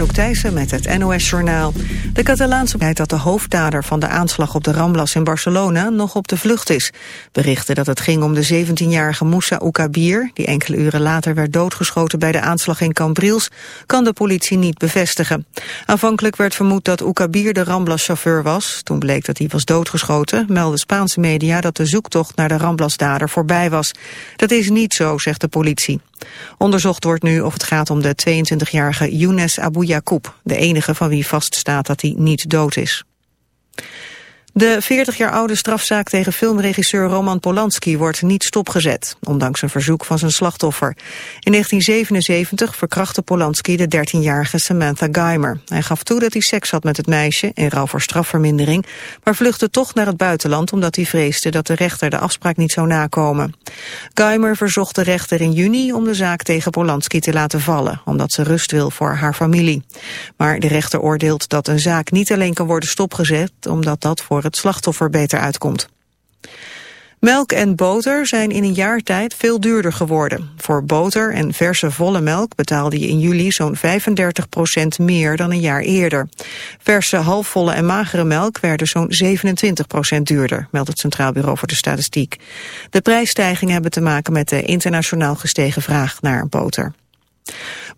Anouk Thijssen met het NOS-journaal. De Catalaanse blijkt dat de hoofddader van de aanslag op de Ramblas in Barcelona nog op de vlucht is. Berichten dat het ging om de 17-jarige Moussa Oukabir, die enkele uren later werd doodgeschoten bij de aanslag in Cambrils, kan de politie niet bevestigen. Aanvankelijk werd vermoed dat Oukabir de Ramblas-chauffeur was. Toen bleek dat hij was doodgeschoten, meldden Spaanse media dat de zoektocht naar de Ramblas-dader voorbij was. Dat is niet zo, zegt de politie. Onderzocht wordt nu of het gaat om de 22-jarige Younes Abu Yacoub, de enige van wie vaststaat dat hij niet dood is. De 40 jaar oude strafzaak tegen filmregisseur Roman Polanski wordt niet stopgezet, ondanks een verzoek van zijn slachtoffer. In 1977 verkrachtte Polanski de 13-jarige Samantha Geimer. Hij gaf toe dat hij seks had met het meisje, in ruil voor strafvermindering, maar vluchtte toch naar het buitenland omdat hij vreesde dat de rechter de afspraak niet zou nakomen. Geimer verzocht de rechter in juni om de zaak tegen Polanski te laten vallen, omdat ze rust wil voor haar familie. Maar de rechter oordeelt dat een zaak niet alleen kan worden stopgezet, omdat dat voor het slachtoffer beter uitkomt. Melk en boter zijn in een jaar tijd veel duurder geworden. Voor boter en verse volle melk betaalde je in juli zo'n 35% meer dan een jaar eerder. Verse halfvolle en magere melk werden zo'n 27% duurder, meldt het Centraal Bureau voor de Statistiek. De prijsstijgingen hebben te maken met de internationaal gestegen vraag naar boter.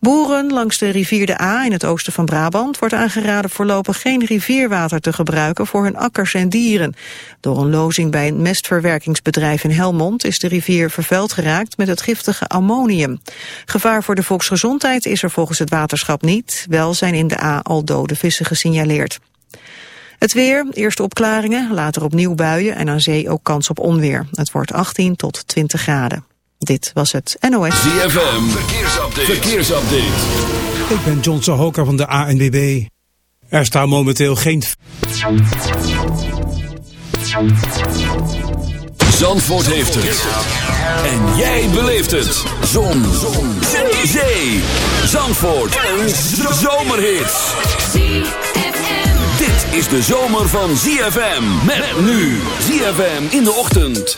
Boeren langs de rivier de A in het oosten van Brabant wordt aangeraden voorlopig geen rivierwater te gebruiken voor hun akkers en dieren. Door een lozing bij een mestverwerkingsbedrijf in Helmond is de rivier vervuild geraakt met het giftige ammonium. Gevaar voor de volksgezondheid is er volgens het waterschap niet, wel zijn in de A al dode vissen gesignaleerd. Het weer, eerst opklaringen, later opnieuw buien en aan zee ook kans op onweer. Het wordt 18 tot 20 graden. Dit was het NOS. ZFM, verkeersupdate. verkeersupdate. Ik ben John Sohoka van de ANWB. Er staan momenteel geen... Zandvoort heeft het. En jij beleeft het. Zon. Zon. Zee. Zee. Zandvoort. Een zomerhit. Dit is de zomer van ZFM. Met nu. ZFM in de ochtend.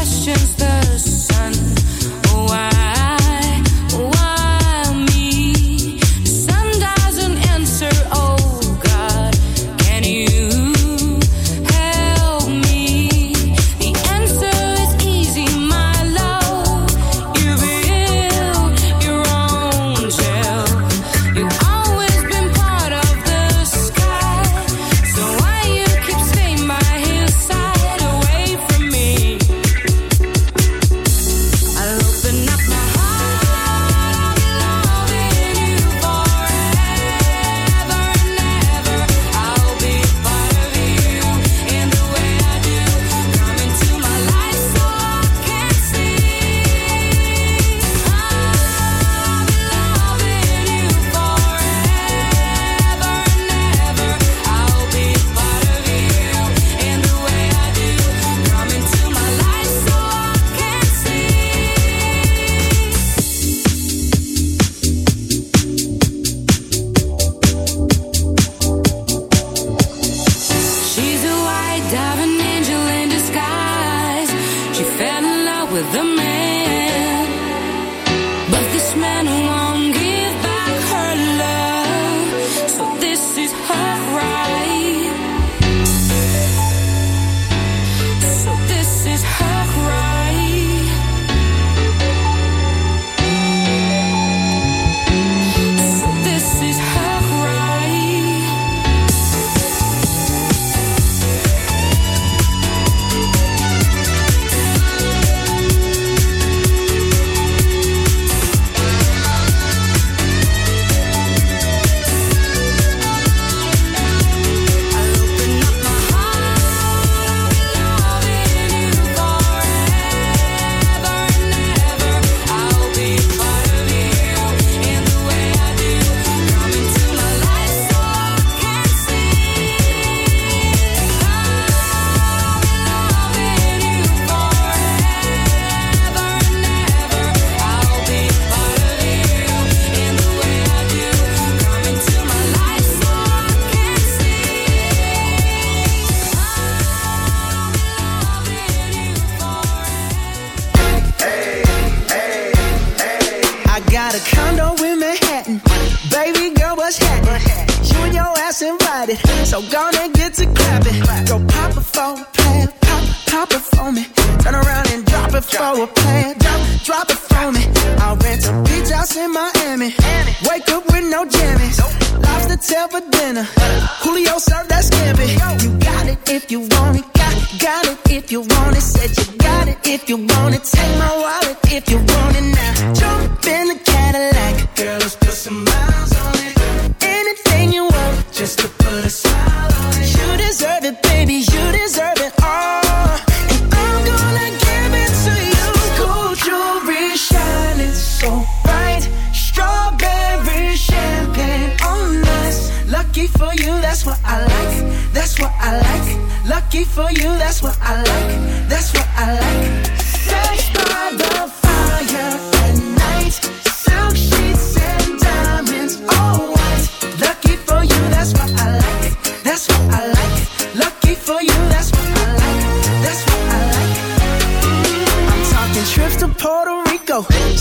questions the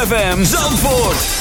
ZFM Zandvoort.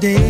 day.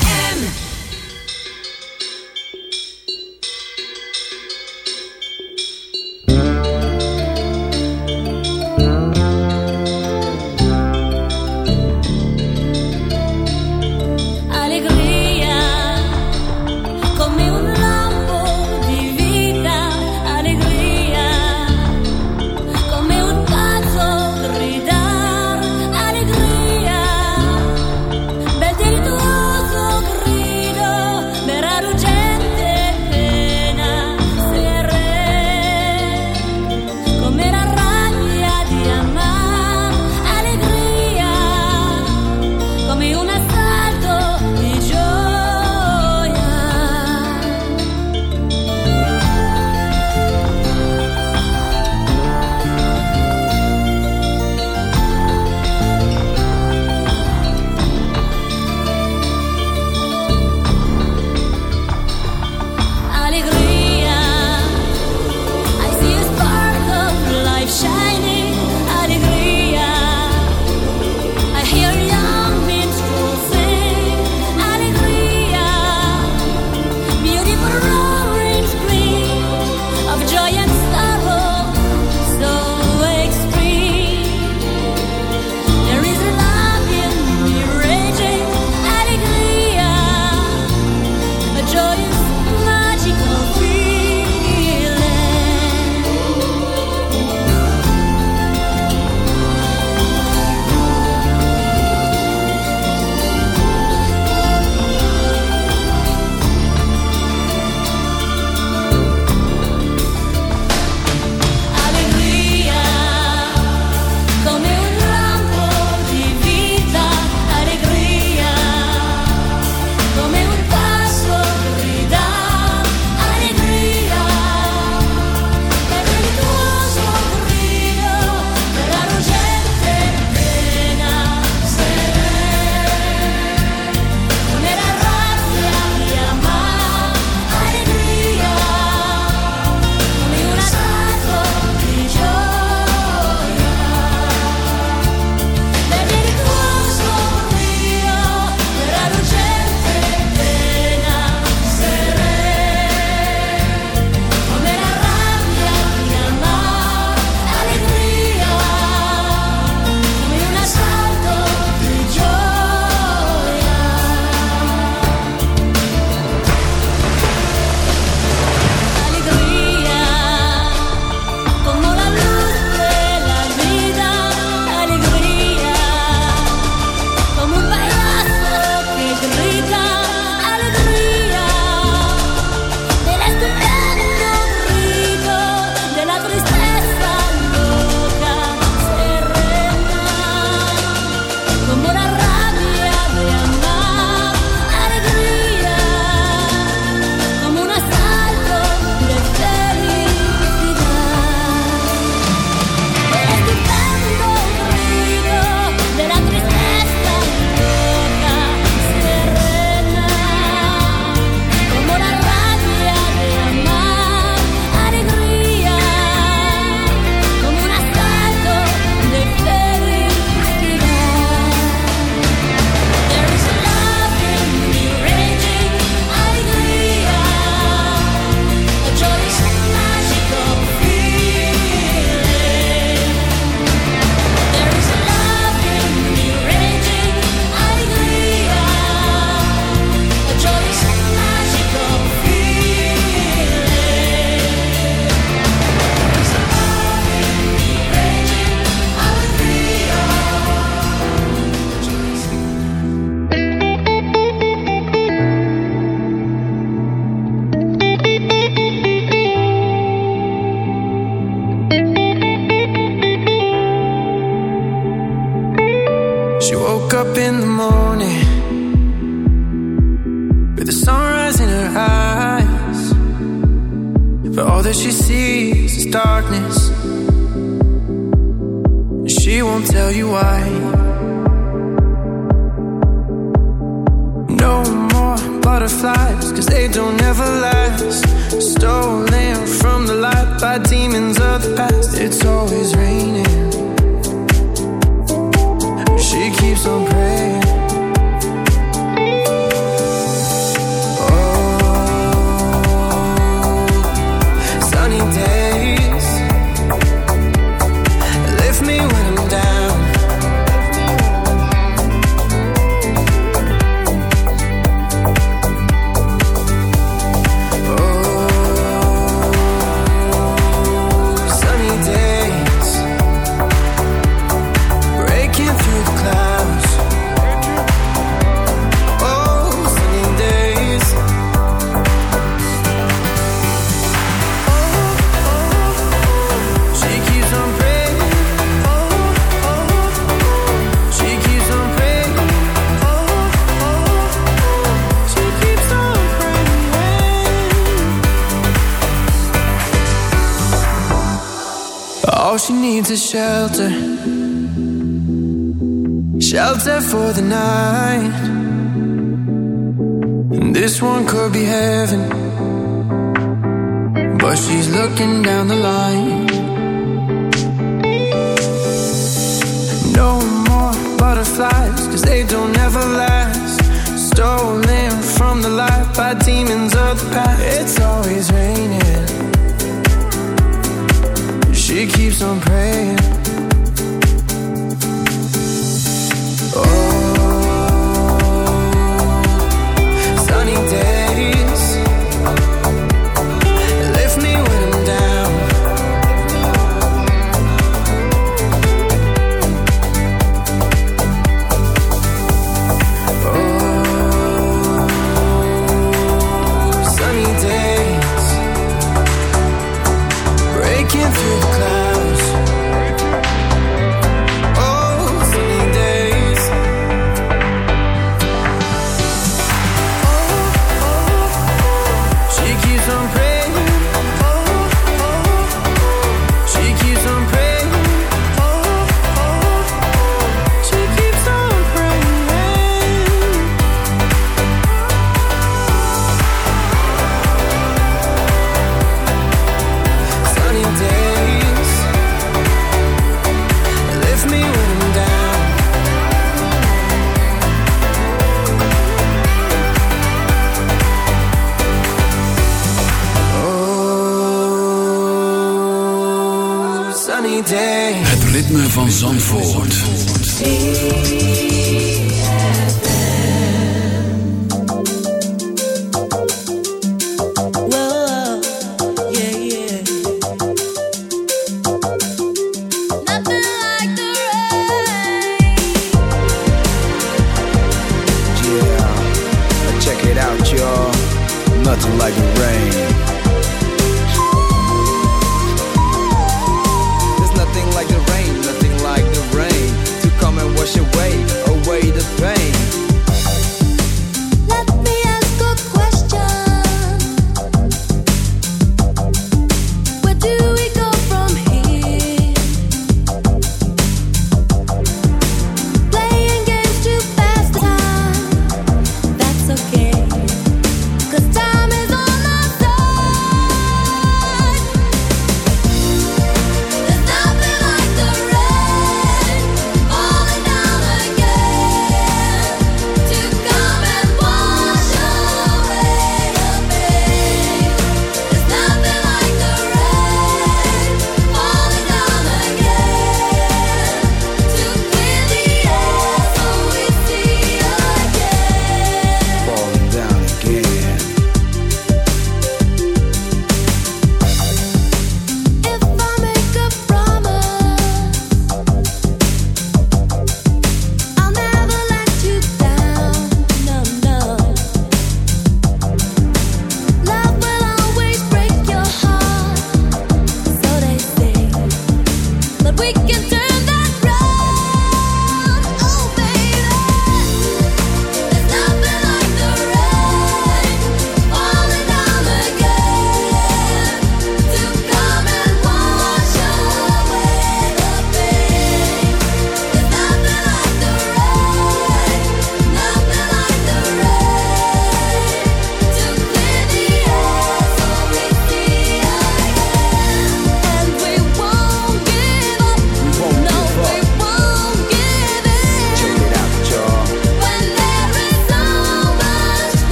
some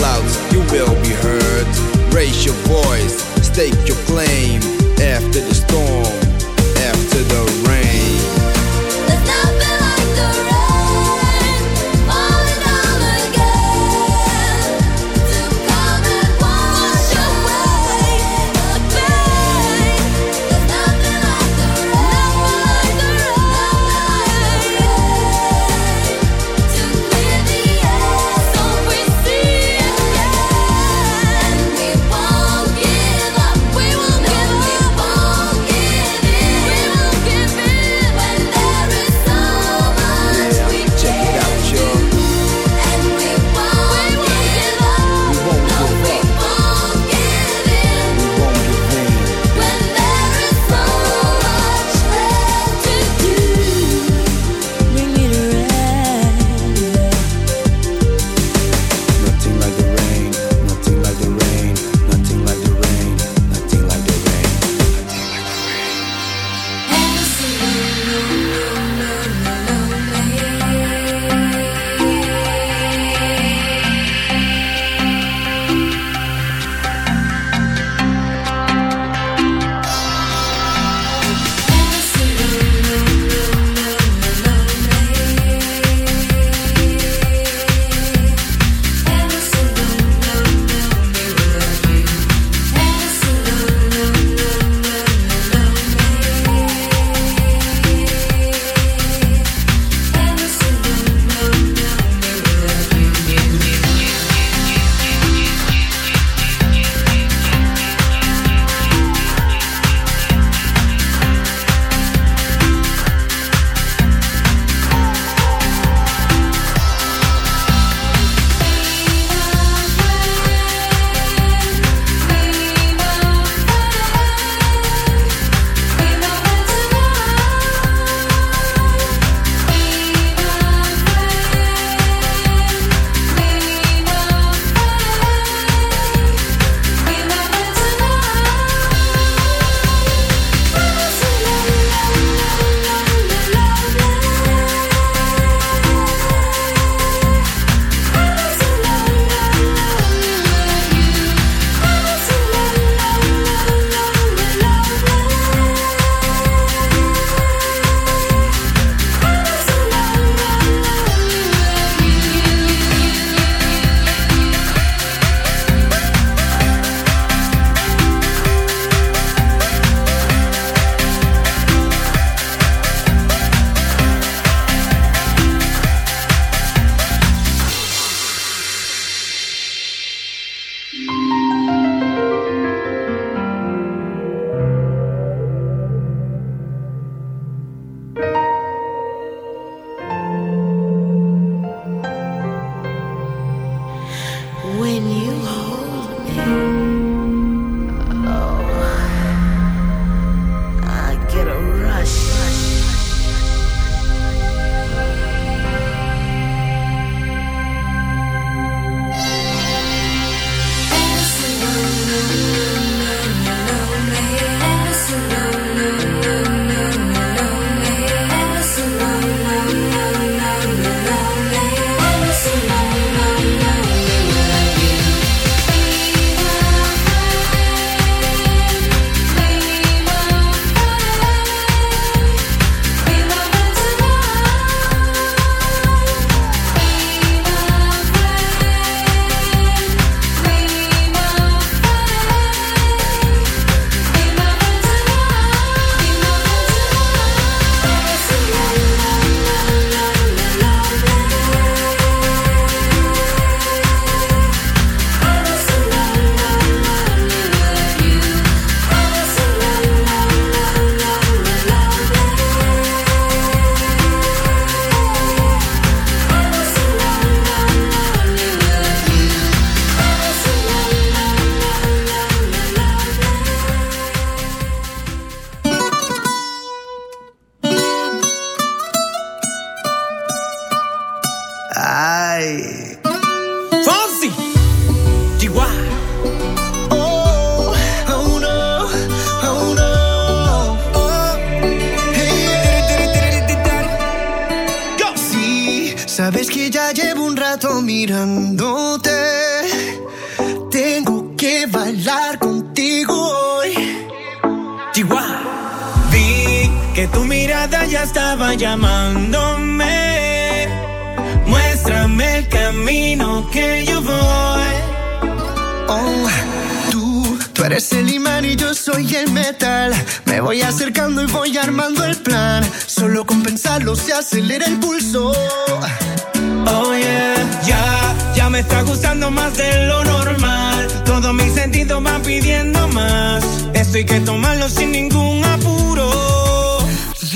clouds, you will be heard. Raise your voice, stake your claim after the storm, after the